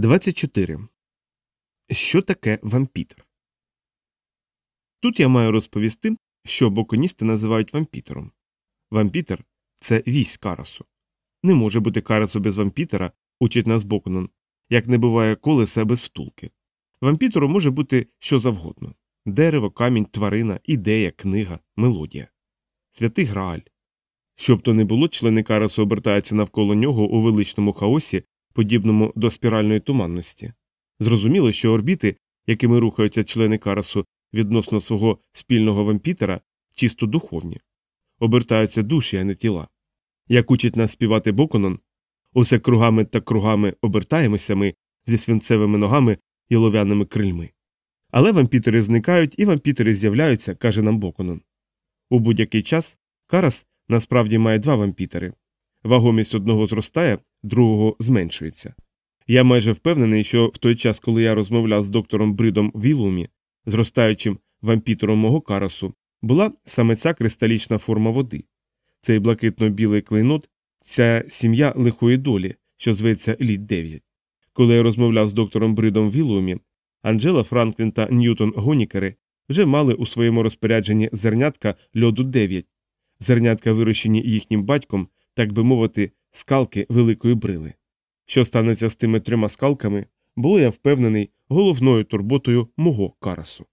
24. Що таке вампітер? Тут я маю розповісти, що боконісти називають вампітером. Вампітер це вісь карасу. Не може бути карасу без вампітера, учить нас Боконон, як не буває колеса без втулки. Вампітеру може бути що завгодно дерево, камінь, тварина, ідея, книга, мелодія. Святий Грааль. Щоб то не було, члени карасу обертаються навколо нього у величному хаосі, подібному до спіральної туманності. Зрозуміло, що орбіти, якими рухаються члени карасу відносно свого спільного вампітера, чисто духовні, обертаються душі, а не тіла. Як учить нас співати Боконон, усе кругами та кругами обертаємося ми зі свинцевими ногами і лов'яними крильми. Але вампітери зникають і вампітери з'являються, каже нам Боконон. У будь-який час карас насправді має два вампітери. Вагомість одного зростає, другого зменшується. Я майже впевнений, що в той час, коли я розмовляв з доктором Бридом Вілумі, зростаючим вампітером мого карасу, була саме ця кристалічна форма води, цей блакитно-білий клейнот, ця сім'я лихої долі, що зветься Лід 9. Коли я розмовляв з доктором Бридом Вілумі, Анджела Франклін та Ньютон Гонікери вже мали у своєму розпорядженні зернятка льоду 9, зернятка, вирощені їхнім батьком, так би мовити, скалки великої брили. Що станеться з тими трьома скалками, було я впевнений головною турботою мого карасу.